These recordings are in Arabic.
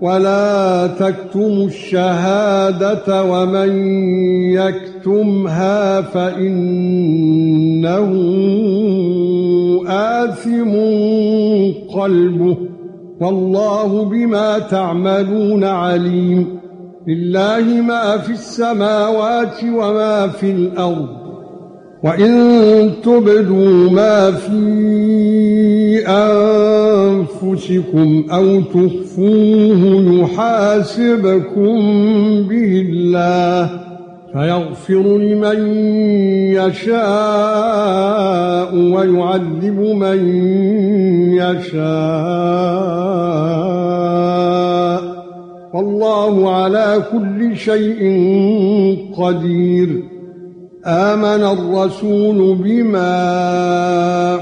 ولا تكتموا الشهاده ومن يكتمها فانه آثم قلبه والله بما تعملون عليم لله ما في السماوات وما في الأرض وان تبدوا ما في أنفسكم أو تخفوه يحاسبكم به الله فيغفر لمن يشاء ويعذب من يشاء. والله على كل شيء قدير. آمن الرسول بما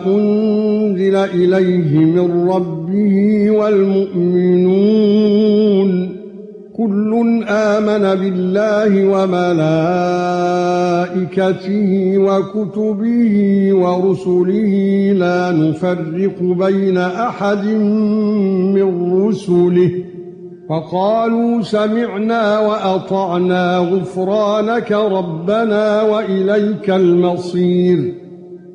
أنزل إليه من ربه والمؤمنون كل آمن بالله وملائكته وكتبه ورسله لا نفرق بين أحد من رسله وقالوا سمعنا وأطعنا غفرانك ربنا وإليك المصير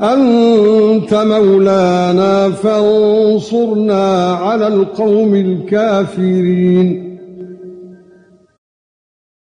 أنت مولانا فانصرنا على القوم الكافرين.